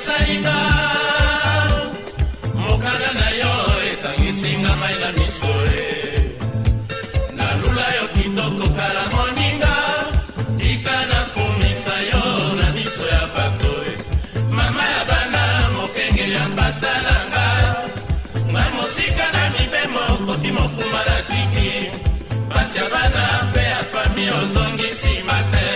esalinga mokanda na yo etangisinga mai na miso e nalula yo kitoko kala moninga tika nakomisa yo na miso ya bato e. mama ya bana mokengeli ya mbata na nga nga mosika na mibemo koti mokuma na tiki basi ya bana mpe ya fami ozongisi mate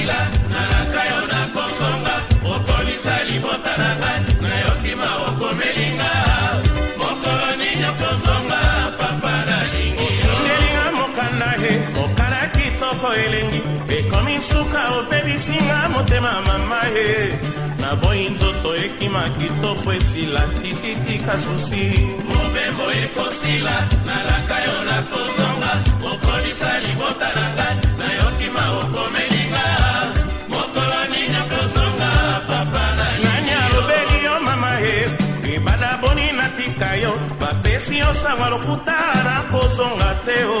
kila nalaka yo nakosonga okolisa libota na nga nayoki maokomelinga mokolo nini okozonga papa nalingi otundelinga mokanda he mokala kitoko elengi ekomi suka opebisinga motema mama he naboyi nzoto ekima kitoko esila tititika susi mobembo ekosila nalaka yo nakozonga okolisa libota na esi osanga lokuta nakozonga te o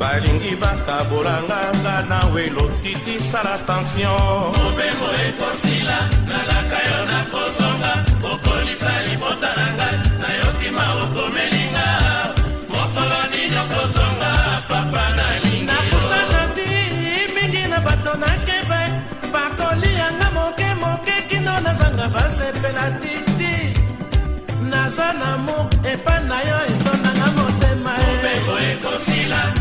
balingi bakabolanganga nawe lotiti sala tension mobembo ekosila nalaka yo nako kosa na mo epa na yo etondanga motema e